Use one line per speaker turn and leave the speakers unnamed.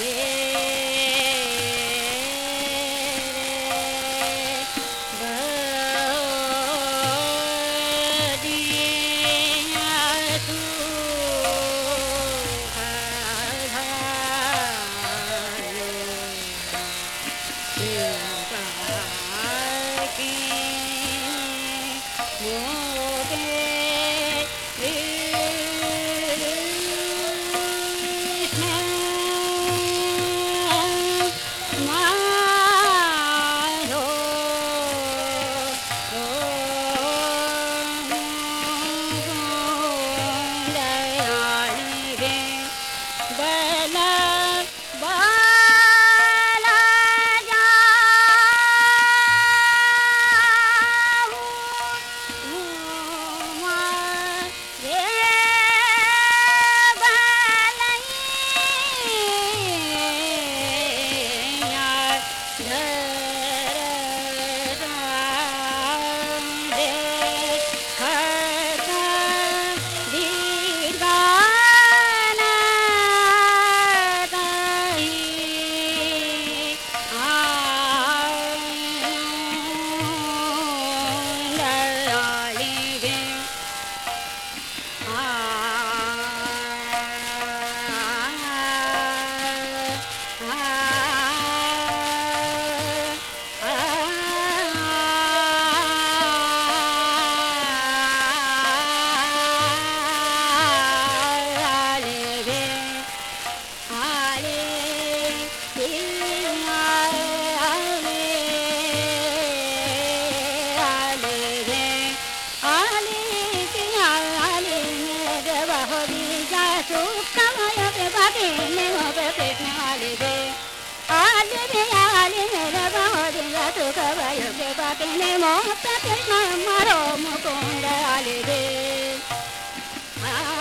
yeah. tu kama yo be ba be ne mo be be ali be ali be ali me la ba ho de ya tu kama yo be ba be ne mo be be ma ma ro mo ko ali be ah